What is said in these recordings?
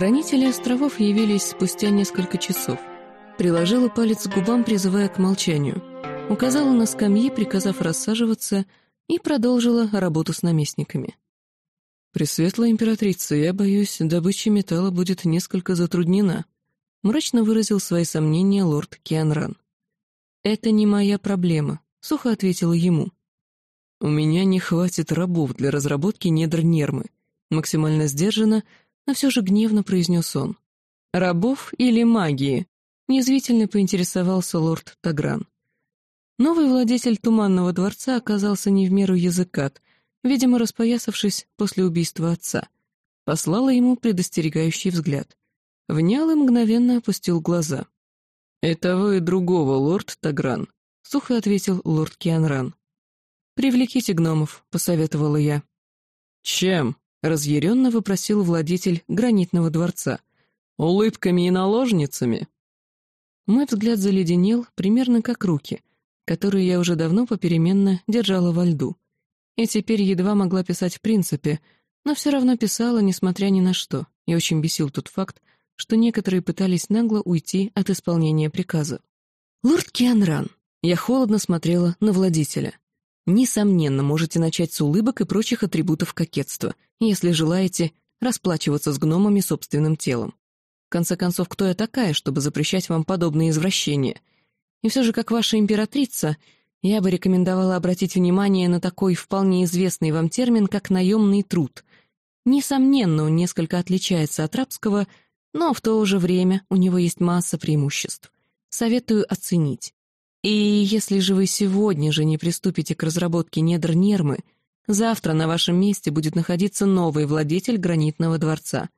Хранители островов явились спустя несколько часов. Приложила палец к губам, призывая к молчанию. Указала на скамьи, приказав рассаживаться, и продолжила работу с наместниками. «Пресветлая императрица, я боюсь, добыча металла будет несколько затруднена», мрачно выразил свои сомнения лорд Кианран. «Это не моя проблема», — сухо ответила ему. «У меня не хватит рабов для разработки недр Нермы», максимально сдержанно, но все же гневно произнес он. «Рабов или магии?» — неязвительно поинтересовался лорд Тагран. Новый владетель Туманного дворца оказался не в меру языкат, видимо, распоясавшись после убийства отца. Послала ему предостерегающий взгляд. Внял и мгновенно опустил глаза. «И того и другого, лорд Тагран», — сухо ответил лорд Кианран. «Привлеките гномов», — посоветовала я. «Чем?» — разъяренно вопросил владетель гранитного дворца. «Улыбками и наложницами?» Мой взгляд заледенел, примерно как руки, которые я уже давно попеременно держала во льду. И теперь едва могла писать в принципе, но все равно писала, несмотря ни на что, и очень бесил тот факт, что некоторые пытались нагло уйти от исполнения приказа. «Лорд Кианран», я холодно смотрела на владителя. Несомненно, можете начать с улыбок и прочих атрибутов кокетства, если желаете расплачиваться с гномами собственным телом. В конце концов, кто я такая, чтобы запрещать вам подобные извращения? И все же, как ваша императрица, я бы рекомендовала обратить внимание на такой вполне известный вам термин, как наемный труд. Несомненно, он несколько отличается от рабского, но в то же время у него есть масса преимуществ. Советую оценить. И если же вы сегодня же не приступите к разработке недр Нермы, завтра на вашем месте будет находиться новый владетель гранитного дворца.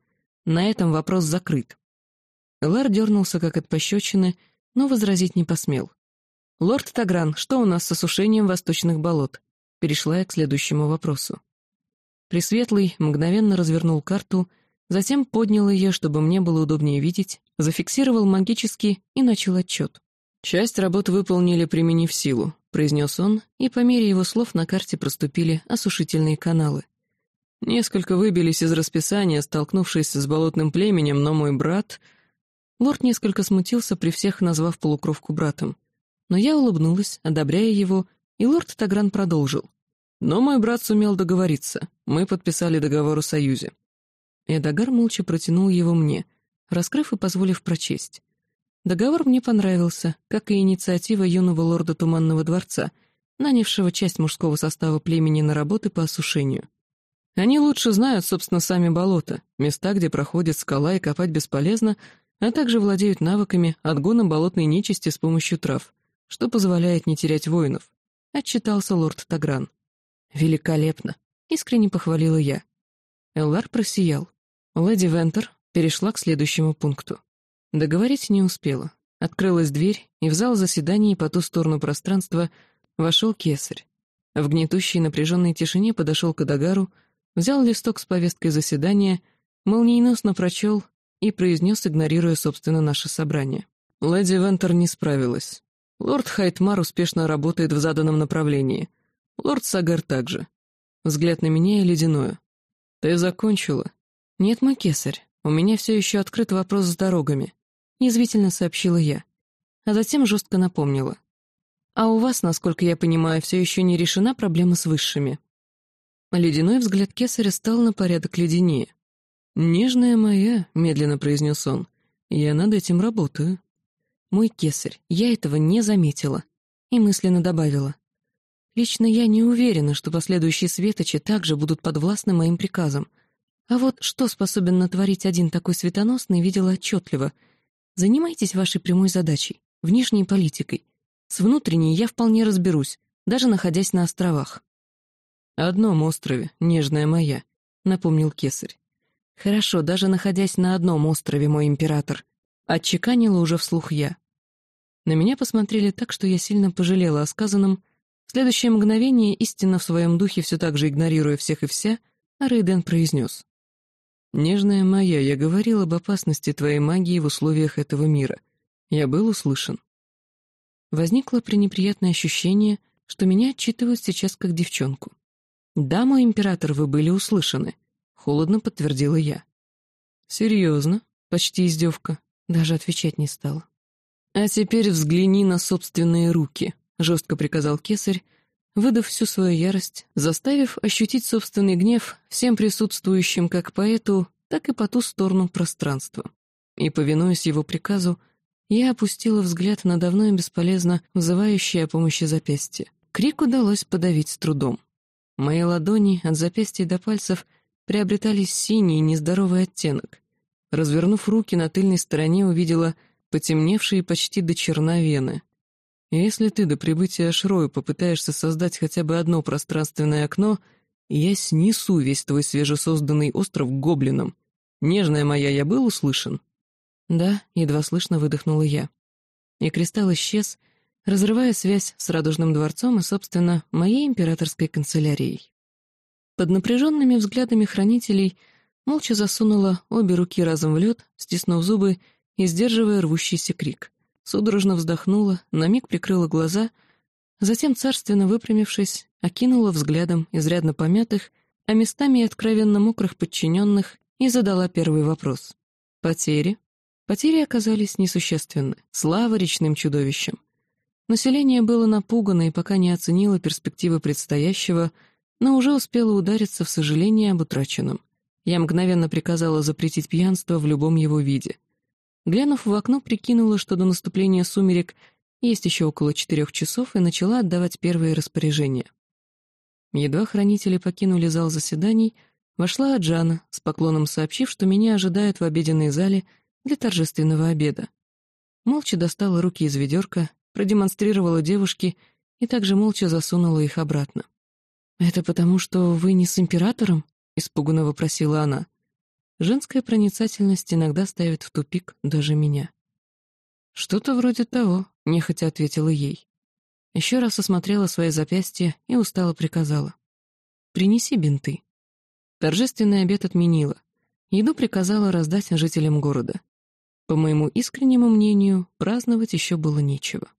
На этом вопрос закрыт». Лар дернулся как от пощечины, но возразить не посмел. «Лорд Тагран, что у нас с осушением восточных болот?» Перешла я к следующему вопросу. Пресветлый мгновенно развернул карту, затем поднял ее, чтобы мне было удобнее видеть, зафиксировал магически и начал отчет. «Часть работ выполнили, применив силу», — произнес он, и по мере его слов на карте проступили осушительные каналы. Несколько выбились из расписания, столкнувшись с болотным племенем, но мой брат... Лорд несколько смутился, при всех назвав полукровку братом. Но я улыбнулась, одобряя его, и лорд Тагран продолжил. Но мой брат сумел договориться. Мы подписали договор о союзе. Эдагар молча протянул его мне, раскрыв и позволив прочесть. Договор мне понравился, как и инициатива юного лорда Туманного дворца, нанявшего часть мужского состава племени на работы по осушению. Они лучше знают, собственно, сами болота, места, где проходит скала и копать бесполезно, а также владеют навыками отгона болотной нечисти с помощью трав, что позволяет не терять воинов, отчитался лорд Тагран. «Великолепно!» — искренне похвалила я. Эллар просиял. Леди Вентер перешла к следующему пункту. Договорить не успела. Открылась дверь, и в зал заседаний по ту сторону пространства вошел кесарь. В гнетущей напряженной тишине подошел к Адагару, взял листок с повесткой заседания, молниеносно прочел и произнес, игнорируя, собственно, наше собрание. Леди Вентер не справилась. Лорд Хайтмар успешно работает в заданном направлении. Лорд Сагар также. Взгляд на меня и ледяное. «Ты закончила?» «Нет, мой кесарь. У меня все еще открыт вопрос с дорогами язвительно сообщила я, а затем жестко напомнила. «А у вас, насколько я понимаю, все еще не решена проблема с высшими». Ледяной взгляд кесаря стал на порядок леденее. «Нежная моя», — медленно произнес он, — «я над этим работаю». «Мой кесарь, я этого не заметила», и мысленно добавила. «Лично я не уверена, что последующие светочи также будут подвластны моим приказам. А вот что способен натворить один такой светоносный, видела отчетливо — Занимайтесь вашей прямой задачей, внешней политикой. С внутренней я вполне разберусь, даже находясь на островах». «Одном острове, нежная моя», — напомнил кесарь. «Хорошо, даже находясь на одном острове, мой император», — отчеканила уже вслух я. На меня посмотрели так, что я сильно пожалела о сказанном. В следующее мгновение, истинно в своем духе, все так же игнорируя всех и вся, Рейден произнес. «Нежная моя, я говорил об опасности твоей магии в условиях этого мира. Я был услышан». Возникло пренеприятное ощущение, что меня отчитывают сейчас как девчонку. «Да, мой император, вы были услышаны», — холодно подтвердила я. «Серьезно?» — почти издевка. Даже отвечать не стала. «А теперь взгляни на собственные руки», — жестко приказал кесарь, выдав всю свою ярость, заставив ощутить собственный гнев всем присутствующим как поэту, так и по ту сторону пространства. И, повинуясь его приказу, я опустила взгляд на давно и бесполезно вызывающее о помощи запястье. Крик удалось подавить с трудом. Мои ладони от запястья до пальцев приобретали синий нездоровый оттенок. Развернув руки на тыльной стороне, увидела потемневшие почти до черна вены. Если ты до прибытия Шрою попытаешься создать хотя бы одно пространственное окно, я снесу весь твой свежесозданный остров гоблином. Нежная моя, я был услышан?» «Да», — едва слышно выдохнула я. И кристалл исчез, разрывая связь с Радужным дворцом и, собственно, моей императорской канцелярией. Под напряженными взглядами хранителей молча засунула обе руки разом в лед, стиснув зубы и сдерживая рвущийся крик судорожно вздохнула, на миг прикрыла глаза, затем, царственно выпрямившись, окинула взглядом изрядно помятых, а местами и откровенно мокрых подчиненных и задала первый вопрос. Потери? Потери оказались несущественны. Слава речным чудовищам. Население было напугано и пока не оценило перспективы предстоящего, но уже успело удариться в сожаление об утраченном. Я мгновенно приказала запретить пьянство в любом его виде. Глянув в окно, прикинула, что до наступления сумерек есть еще около четырех часов, и начала отдавать первые распоряжения. Едва хранители покинули зал заседаний, вошла Аджана, с поклоном сообщив, что меня ожидают в обеденной зале для торжественного обеда. Молча достала руки из ведерка, продемонстрировала девушке и также молча засунула их обратно. «Это потому, что вы не с императором?» — испуганно вопросила она. Женская проницательность иногда ставит в тупик даже меня. «Что-то вроде того», — нехотя ответила ей. Еще раз осмотрела свои запястья и устало приказала. «Принеси бинты». Торжественный обед отменила. Еду приказала раздать жителям города. По моему искреннему мнению, праздновать еще было нечего.